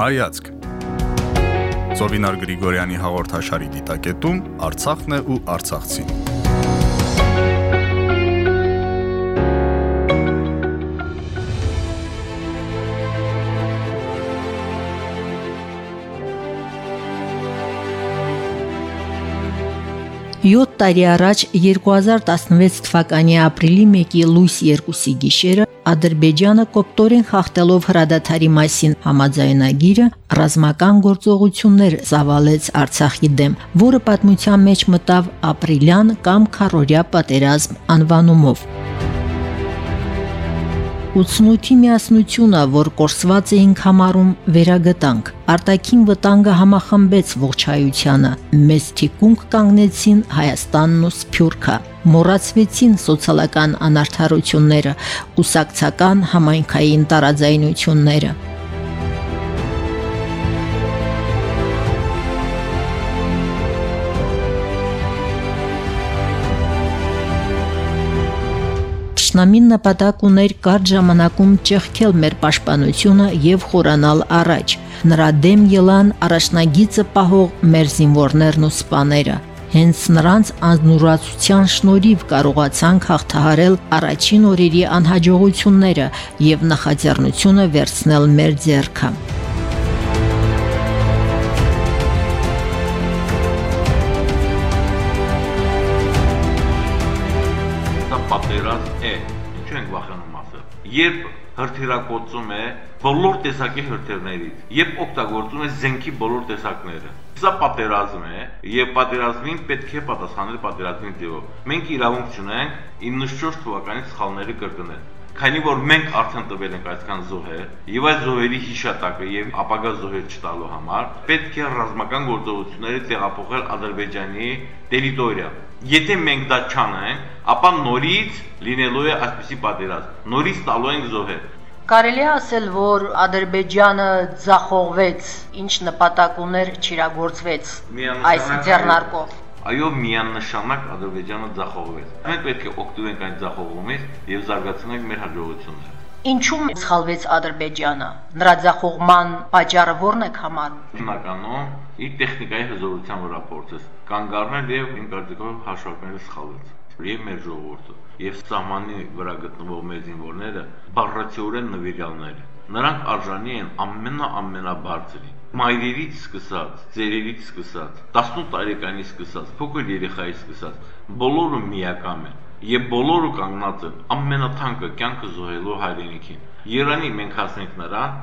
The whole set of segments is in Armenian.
Հայացք Զովինար Գրիգորյանի հաղորդաշարի դիտակետում Արցախն է ու Արցախցին Յոթ տարի առաջ 2016 թվականի ապրիլի 1-ի լույս 2-ի գիշերը Ադրբեջանը կոպտորեն խախտելով հրադադարի մասին համաձայնագիրը ռազմական գործողություններ զավալեց Արցախի դեմ, որը պատմության մեջ մտավ ապրիլյան կամ քարորյա պատերազմ անվանումով։ 88-ի միասնությունը, որ կորսված էինք համարում, վերագտանք։ Արտաքին վտանգը համախմբեց ողջայությանը։ Մեծ թիկունք կանգնեցին Հայաստանն ու Սփյուռքը։ Մոռացվեցին սոցիալական անարթարությունները, ուսակցական համայնքային տարաձայնությունները։ Տշնամին նպատակ ուներ կարճ ժամանակում ճեղքել մեր պաշտպանությունը եւ խորանալ առաջ։ Նրա դեմ ելան առաջնագիծը պահող մեր զինվորներն ու սպաները։ Հենց նրանց անznուրացության շնորհիվ կարողացանք հաղթահարել առաջին օրերի անհաջողությունները եւ նախաձեռնությունը վերցնել մեր ձեռքը։ Երբ հրթիռակոծում է բոլոր տեսակի հրթիռներից, երբ օգտագործում է զենքի բոլոր տեսակները։ Սա պատերազմ է եւ պատերազմին պետք է պատասխանել պատերազմի ձևով։ Մենք իրավունք չունենք 94 թվականի սխալները կրկնել քանի որ մենք արդեն տվել ենք այսքան զոհեր եւ այս զոհերի հիշատակը եւ ապագա զոհեր չտալու համար պետք է ռազմական գործողությունները տեղափոխել Ադրբեջանի տերիտորիա Եթե մենք դա չանենք, ապա նորից լինելու է այսպիսի պատերազմ։ Նորից տալու ենք զոհեր։ Կարելի է ասել, որ Ադրբեջանը ձախողվեց, ինչ նպատակ ուներ, չիրագործվեց այս ձեռնարկով։ Այո, միանշանակ Ադրբեջանը ձախողվեց։ Մենք պետք է օգտվենք այդ ձախողումից եւ զարգացնենք մեր հաջողությունները։ Ինչու՞մ սխալվեց Ադրբեջանը։ Նրա ձախողման պատճառը ո՞րն է համարում։ Հիմնականում իր տեխնիկայի հզորության վրա փորձեց կանգ առնել եւ իմ կարծիքով հաշվարկները սխալվեց եւ մեր ժողովուրդը եւ սահմանի վրա գտնվող մեր զինվորները բառացիորեն նվիրյալներ նրանք արժանի են ամենա ամենաբարձրին մայրերից սկսած, ծերերից սկսած, 18 տարեկանից սկսած, փոքր երեխայից սկսած, բոլորը միակամ են եւ բոլորը կանգնած են ամենաթանկը կյանքը զոհելու հայրենիքին։ Երանի մենք հասնենք նրան,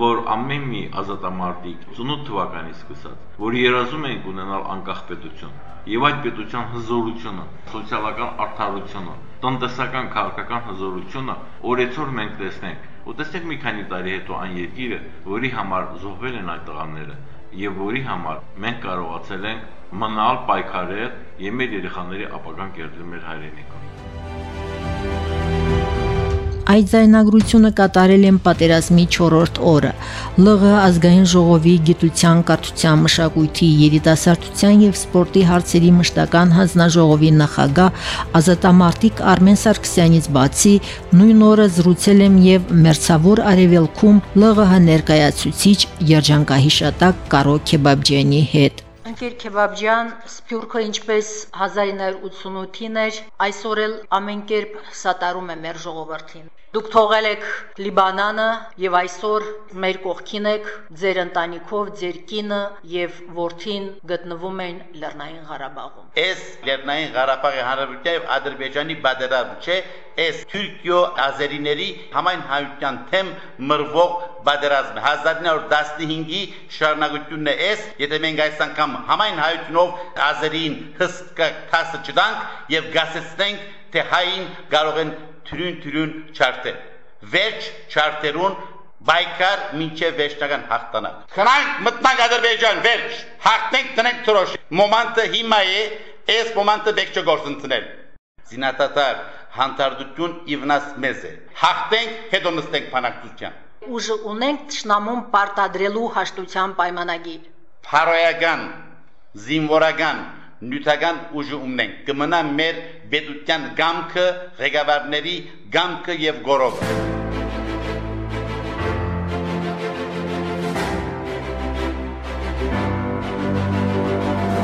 որ ամեն մի ազատամարտիկ 88 թվականից սկսած, որ երազում են ունենալ անկախ պետություն, եւ այդ պետության հզորությունը, սոցիալական արդարությունը, տնտեսական քաղաքական հզորությունը օրեցօր մենք տեսնենք։ Ու տեսեք մի քանի տարի հետո այն երկիրը, որի համար զոհվել են այդ տղաները, եւ որի համար մենք կարողացել ենք մնալ պայքարել եւ մեր երեխաների ապագան կերտել մեր հայրենիքում։ Այդ զայնագրությունը կատարել են պատերազմի 4-րդ օրը։ ԼՂ ազգային ժողովի գիտության, կրթության, մշակույթի, երիտասարդության եւ սպորտի հարցերի մշտական հանձնաժողովի նախագահ Ազատամարտիկ Արմեն Սարգսյանից բացի նույն օրը զրուցել եմ եւ Մերցավոր Արևելքում ԼՂՀ ներկայացուցիչ երջանկահիշատակ Կարո Քեբաբջյանի հետ։ Ընկեր Քեբաբջյան, Սփյուռքը ինչպես 1988-ին էր, այսօր էլ ամեն կերպ սատարում է մեր ժողովրդին։ Դուք թողել եք Լիբանանը եւ այսօր մեր կողքին եք ձեր ընտանիքով, ձեր կինը եւ որդին գտնվում են Լեռնային Ղարաբաղում։ Այս Լեռնային Ղարաբաղի հանրապետության եւ Ադրբեջանի բادرավ չէ, այս Թուրքիո-Ազերիների համայն հայության թեմ մրվող բادرազմ 1915-ի շարունակությունն է այս, եթե մենք այս անգամ համայն հայությունով Ազերին հսկա թասը չդանք եւ գասեցնենք թե հային կարող են թրուն-թրուն չարթել։ Վերջ չարթերուն բայկար մինչև վերջնական հաղթանակ։ Խնայք մտնանք Ադրբեջան, վերջ, հաղթենք տնենք թրոշ։ Մոմանտը հիմա է, այս մոմանտը բեք չգործընծնել։ Զինատատար հանդարտություն իվնաս մեզ է։ Հաղթենք, հետո նստենք փանակցության։ Ուժը ունենք ճշնամուն պարտադրելու հաշտության պայմանագիր։ Փարոյական, զինվորական, նյութական ուժը ունենք կմնա մեր պետության գամքը, ղեկավարների գամքը եւ գորովը։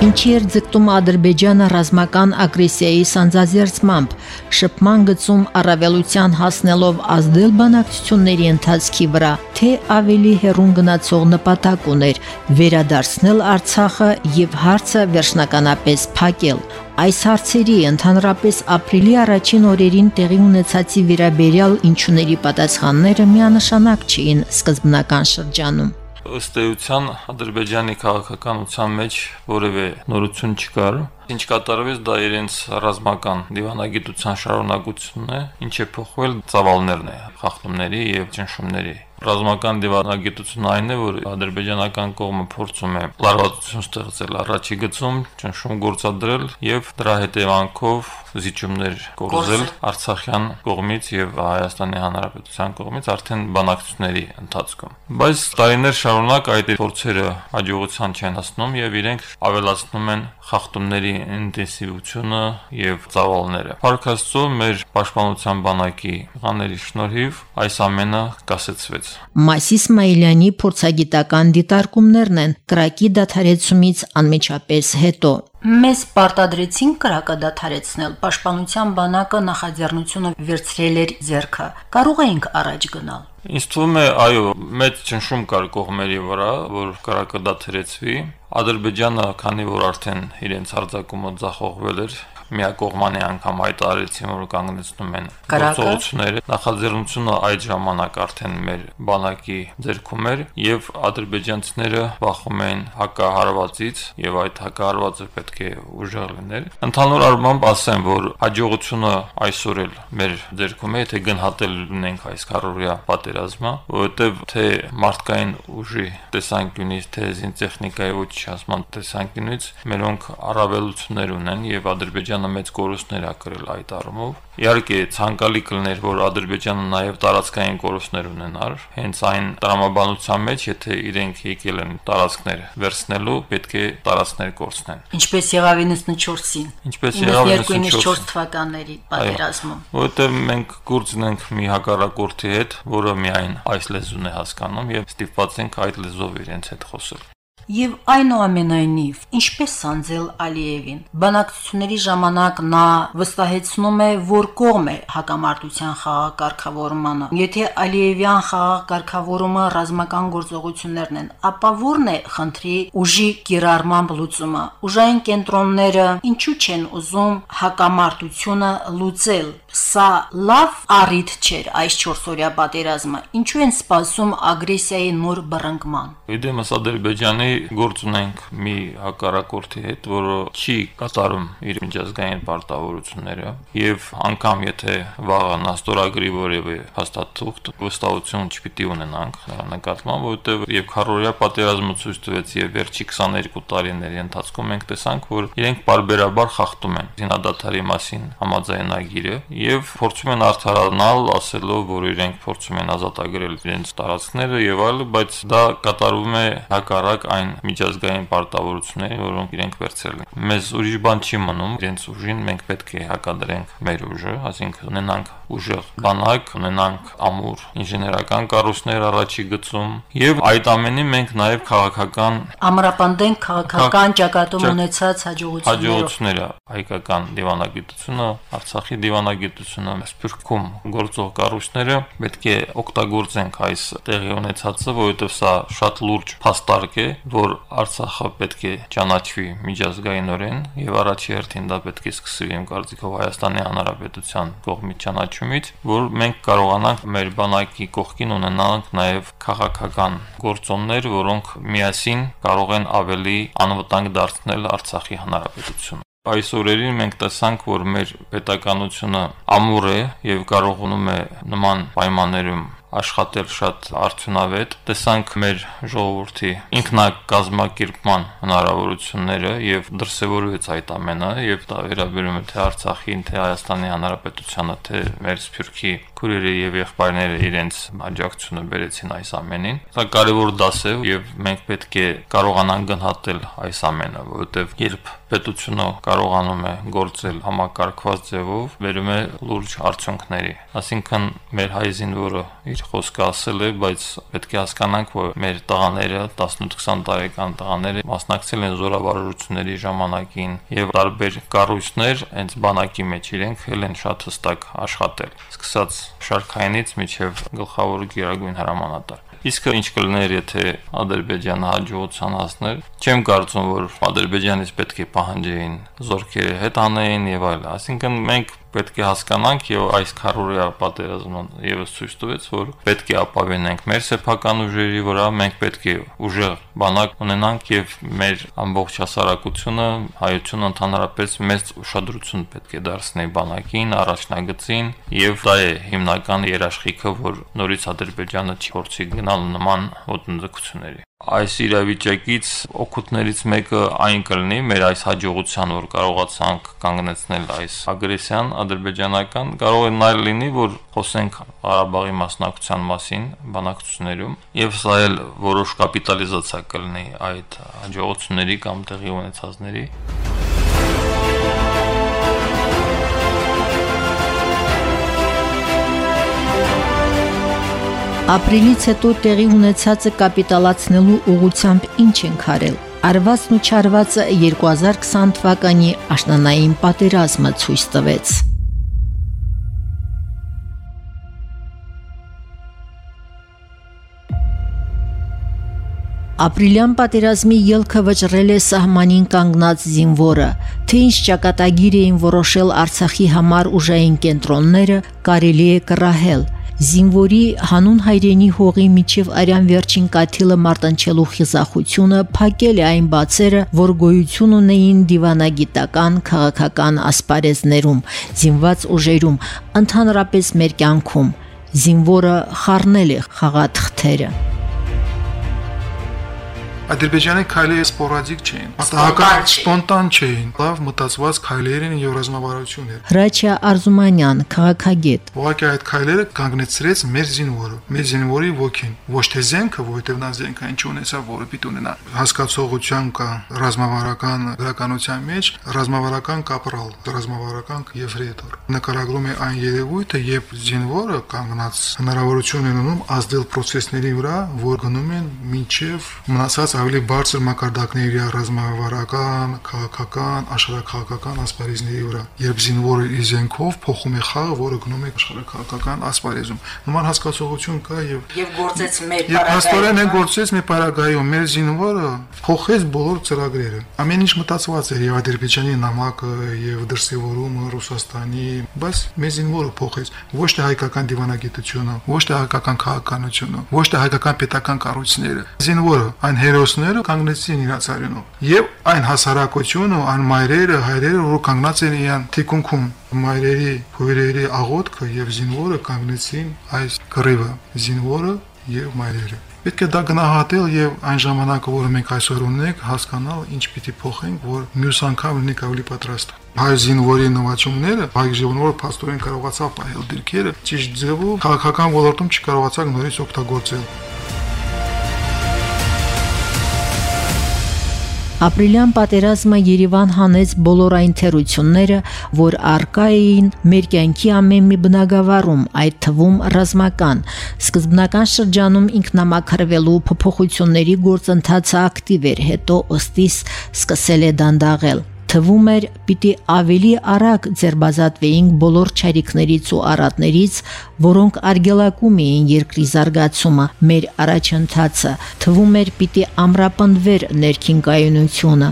Ինչի էր ձգտում Ադրբեջանը ռազմական ագրեսիայի սանձազերծմամբ, շփման գծում առավելության հասնելով ազդել բանակցությունների ընթացքի վրա, թե ավելի հերուն գնացող նպատակ ուներ վերադարձնել Արցախը եւ հարցը վերջնականապես փակել։ Այս հարցերի ընդհանրապես ապրիլի առաջին օրերին տեղի ունեցածի վերաբերյալ ինչուների պատասխանները միանշանակ չէին սկզբնական շրջանում ըստ էության Ադրբեջանի քաղաքականության մեջ որևէ նորություն չկար։ Ինչ կատարվեց դա իրենց ռազմական դիվանագիտության շարունակությունն է, ինչ է փոխվել ծավալներն է խախտումների եւ ճնշումների ռազմական դիվանագիտությունը այն է, որ ադրբեջանական կողմը փորձում է լարվածություն ստեղծել առաջի գծում, ճնշում գործադրել եւ դրա հետևանքով զիջումներ կորզել Արցախյան կողմից եւ Հայաստանի Հանրապետության կողմից արդեն բանակցությունների ընթացքում։ Բայց տարիներ շարունակ այդ փորձերը հաջողության չեն հասնում եւ իրենք ավելացնում են խախտումների ինտենսիվությունը եւ ծավալները։ Փարքաստո մեր պաշտպանության բանակի ղաների շնորհիվ այս ամենը կասեցվեց։ Մասի Իսմայելյանի փորձագիտական դիտարկումներն են կրակի դադարեցումից անմիջապես հետո։ Մեզ պարտադրեցին կրակը դադարեցնել։ Պաշտպանության բանակը նախաձեռնությունը վերցրել էր ձեռքը։ Կարող էինք առաջ գնալ։ Ինձ թվում է, այո, մեծ ճնշում կար կողմերի վրա, որ կրակը դադարեցվի։ Ադրբեջանը, քանի որ արդեն իրենց հարձակումը ձախողվել էր, միակողմանի անգամ հայտարարեցին, որ կանգնեցնում են գործողությունները։ Նախաձեռնությունը այդ ժամանակ արդեն մեր բանակի ձեռքում էր եւ ադրբեջանցիները բախում էին հակահարվածից եւ այդ հակահարվածը պետք է ուժեղ լիներ։ Ընդհանուր առմամբ ասեմ, որ հաջողությունը այսօր էլ մեր ձեռքում է, թե գնահատել ունենք այս քարորիա պատերազմը, որովհետեւ թե մարդկային ուժի տեսանկյունից, թե զինտեխնիկայի ոչնչացման տեսանկյունից մերոնք առավելություններ ունեն եւ Ադրբեջան Ադրբեջանը մեծ կորուստներ ա կրել այդ առումով։ Իհարկե ցանկալի կլներ, որ Ադրբեջանը նաև տարածքային կորուստներ ունենար, հենց այն տրամաբանության մեջ, եթե իրենք եկել են տարածքներ վերցնելու, պետք է տարածքներ կորցնեն։ Ինչպես եղավ 94-ին։ Ինչպես եղավ 94 թվականների պատերազմում։ Որտեղ մենք գործնենք մի հակառակորդի հետ, որը միայն այս լեզուն է հասկանում եւ ստիպված ենք այդ լեզվով իրենց հետ խոսել։ Եվ այնուամենայնիվ, ինչպես Սանձել Ալիևին, բանակցությունների ժամանակ նա վստահեցնում է, որ կողմ է հակամարտության խաղակարգավորմանը։ Եթե Ալիևյան խաղակարգավորումը ռազմական գործողություններն են, ապա ո՞րն է խնդրի ուժի կիրառման լուծումը։ Ուժային կենտրոնները ինչու չեն ուզում հակամարտությունը լուծել։ Սա լավ առիթ չէր այս 4-օրյա պատերազմը։ Ինչու են սպասում ագրեսիայի նոր բռնկման։ Իդեմս Ադրբեջանի գործ ունենք մի հակառակորդի հետ, որը չի կատարում իր միջազգային պարտավորությունները եւ անգամ եթե վաղը նա ստորագրի որևէ հաստատուղթ, վստահություն չպիտի ունենանք նրա նկատմամբ, որովհետեւ եւ քարորիա պատերազմը ցույց տվեց եւ վերջի 22 տարիների ընթացքում մենք տեսանք, որ իրենք բարբերաբար խախտում են զինադատարի մասին համաձայնագիրը եւ փորձում են արդարանալ, ասելով, որ իրենք փորձում են ազատագրել իրենց տարածքները եւ այլը, բայց դա կատարվում է հակառակ այն միջազգային պարտավորությունների, որոնք իրենք վերցրել են։ Մեզ ուրիշ բան չի մնում, իրենց ուժին մենք պետք է հակադրենք մեր ուժը, այսինքն ունենանք ուժեղ բանակ, ունենանք ամուր ինժեներական կառույցներ առաջի գծում եւ այդ ամենին մենք նաեւ քաղաքական ամրապնդենք քաղաքական ճակատում ունեցած հաջողությունները։ Հաջողությունները հայկական դիվանագիտությունը, Արցախի դիվանագիտությունը, Սփյուռքում գործող կառույցները պետք է օգտագործենք այս տեղի ունեցածը, որովհետեւ սա շատ լուրջ փաստարկ է, որ Արցախը պետք է ճանաչվի միջազգայինորեն եւ առաջի հերթին դա պետք է սկսվի իմ կարծիքով Հայաստանի Հանրապետության կողմից ճանաչումից, որ մենք կարողանանք մեր բանակի կողքին ունենանք նաեւ քաղաքական գործոններ, որոնք միասին կարող են ավելի անվտանգ դարձնել Արցախի Հանրապետությունը Այս օրերին մենք տեսանք, որ մեր պետականությունը ամուր է եւ կարողանում է նման պայմաններում աշխատել շատ արդյունավետ։ Տեսանք մեր ժողովրդի ինքնակազմակերպման հնարավորությունները եւ դրսեւորվեց այդ ամենը եւ դա վերաբերում է թե Արցախին, թե Հայաստանի Հանրապետությանը, թե մեր Սփյուռքի քուրերը եւ եղբայրները իրենց աջակցությունը բերեցին այս ամենին։ Սա կարևոր դաս է եւ մենք պետք է կարողանանք գնահատել այս ամենը, որովհետեւ երբ պետությունը կարողանում է գործել համակարգված ձևով, վերում է լուրջ արդյունքների։ Այսինքն մեր հայ զինվորը իր իր խոսքը ասել է, բայց պետք է հասկանանք, որ մեր տղաները 18-20 տարեկան տղաները մասնակցել են զորավարությունների ժամանակին եւ տարբեր կառույցներ հենց բանակի մեջ իրենք ել են շատ հստակ աշխատել։ Սկսած շարքայինից միջև գլխավոր գերագույն հրամանատար։ Իսկ ինչ կլներ, եթե Ադրբեջանը հաջողության հասներ, չեմ կարծում, որ Ադրբեջանից պետք է պահանջեին զորքերը հետ անեին եւ այլ։ Այսինքն մենք պետք է հասկանանք եւ այս քարորիա պատերազմը եւս ցույց տվեց, որ պետք է ապավենենք մեր սեփական ուժերի վրա, մենք պետք է ուժեղ բանակ ունենանք եւ մեր ամբողջ հասարակությունը, հայությունը ընդհանրապես մեծ ուշադրություն պետք է դարձնի բանակին, առաջնագծին եւ դա է հիմնական երաշխիքը, որ նորից Ադրբեջանը չփորձի գնալ նման ոտնձգությունների այս իրավիճակից օգուտներից մեկը այն կլինի մեր այս հաջողության, որ կարողացանք կանգնեցնել այս ագրեսիան ադրբեջանական, կարող է նայել լինի, որ խոսենք Ղարաբաղի մասնակցության մասին բանակցություններում, եւ սա էլ որոշ կապիտալիզացիա կլինի այդ հաջողությունների կամ տեղի ունեցածների։ Ապրիլից հետո տեղի ունեցածը կապիտալացնելու ուղությամբ ինչ ենք արել։ Արվածն ու չարվածը 2020 թվականի աշնանային պատերազմը ցույց տվեց։ Ապրիլյան պատերազմի ելքը վճռել է սահմանին կանգնած զինվորը, թե ինչ ճակատագիր էին որոշել Արցախի համար ուժային կենտրոնները, կարելի է կռահել – Զինվորի հանուն հայրենի հողի միջև արյան վերջին կաթիլը մարտնչելու խիզախությունը փակել է այն բացերը, որ գոյություն ունեին դիվանագիտական, քաղաքական ասպարեզներում, զինված ուժերում, ընդհանրապես մեր կյանքում։ Զինվորը խառնել է խաղաթղթերը։ Ադրբեջանի քայլերը սպորադիկ չէին, պատահական սպոնտան չէին, լավ մտածված քայլեր են եւ ռազմավարություններ։ Հրաչյա Արզումանյան, քաղաքագետ։ Ուղղակի այդ քայլերը կանգնեցրեց մեր զինվորը, մեր զինվորի ոգին, ոչ թե զենքը, որովհետեւ նա զենքը ինչ ունեցավ, որը պիտի ունենա։ Հասկացողության կա ռազմավարական գրականության մեջ ռազմավարական կապրալ, ռազմավարական եֆրեյտոր։ Նկարագրում է այն երևույթը, երբ զինվորը կանգնած հնարավորություն ունենում ազդել process-ների վրա, որ գնում են մինչև մնացած ավելի բարձր մակարդակների ռազմավարական, քաղաքական, աշխարհակաղակական ասպարեզների վրա։ Երբ զինվորը իր զենքով փոխում է խաղը, որը գնում է աշխարհակաղակական ասպարեզում։ Նման հասկացողություն կա եւ եւ գործեց մեր Եվ հաստորեն է գործեց մեր պարագայում մեր զինվորը փոխեց բոլոր ծրագրերը։ Ամեն ինչ մտածված էր եւ Ադրբեջանի նամակը եւ դրսևորումը Ռուսաստանի, բայց մեր զինվորը փոխեց ոչ թե հայկական դիվանագիտությունը, ոչ թե հայկական քաղաքականությունը, ոչ թե հայկական պետական կառույցները։ Զինվորը այն հերոս հերոսները կանգնեցին իրաց արյունով եւ այն հասարակությունը այն մայրերը հայրերը որ կանգնած են իրան թիկունքում մայրերի հույրերի աղոթքը եւ զինվորը կանգնեցին այս կռիվը զինվորը եւ մայրերը Պետք է դա գնահատել եւ այն ժամանակը, որը մենք այսօր ունենք, հասկանալ ինչ պիտի փոխենք, որ մյուս անգամ լինենք ավելի պատրաստ։ Հայ զինվորի նվաճումները, հայ զինվորը փաստորեն կարողացավ պահել դիրքերը, ճիշտ ձևով քաղաքական ոլորտում չկարողացավ նորից օգտագործել։ Ապրիլյան պատերազմը Երևան հանեց բոլոր այն թերությունները, որ արկա էին մեր կյանքի ամեն մի բնագավառում, այդ թվում ռազմական։ Սկզբնական շրջանում ինքնամաքրվելու փոփոխությունների գործընթացը ակտիվ էր, հետո ըստիս սկսել է դանդաղել թվում էր պիտի ավելի արագ ձերբազատվեինք բոլոր ճարիքներից ու արատներից, որոնք արգելակում էին երկրի զարգացումը, մեր առաջընթացը, թվում էր պիտի ամրապնդվեր ներքին կայունությունը։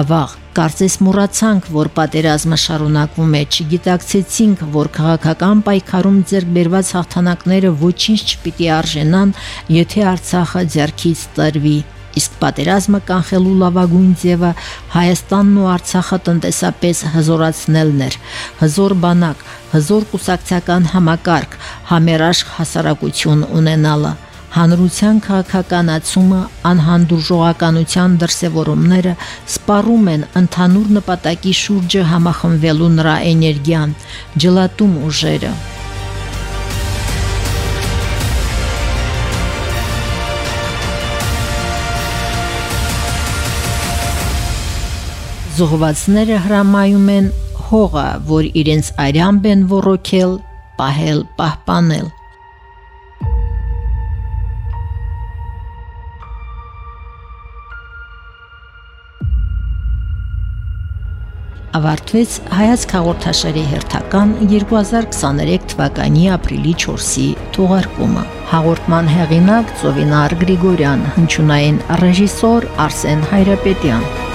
Ավաղ Կարծես մոռացանք, որ պատերազմը շարունակվում է, չգիտակցեցինք, որ քաղաքական պայքարում ձեռք բերված հաղթանակները ոչինչ չպիտի արժենան, եթե Արցախը ձեռքից տրվի իսկ պատերազմը կանխելու լավագույն ձևը Հայաստանն ու Արցախը տնտեսապես հզորացնելն էր։ Հզոր բանակ, հզոր կուսակցական համակարգ, համերաշխ հասարակություն ունենալը հանրության քաղաքականացումը, անհանդուրժողականության դրսևորումները սպառում են ընդհանուր նպատակի շուրջը համախմբվելու նրա էներգիան, ջլատում ուժերը։ զոհվածները հրամայում են հողը, որ իրենց արյամբ են ոռոքել, պահել, պահպանել։ ավարտվեց հայաց հաղորդաշարի հերթական 2023 թվականի ապրիլի 4-ի թողարկումը։ Հաղորդման հեղինակ Ծովինար Գրիգորյան, հնչյունային ռեժիսոր Արսեն Հայրապետյան։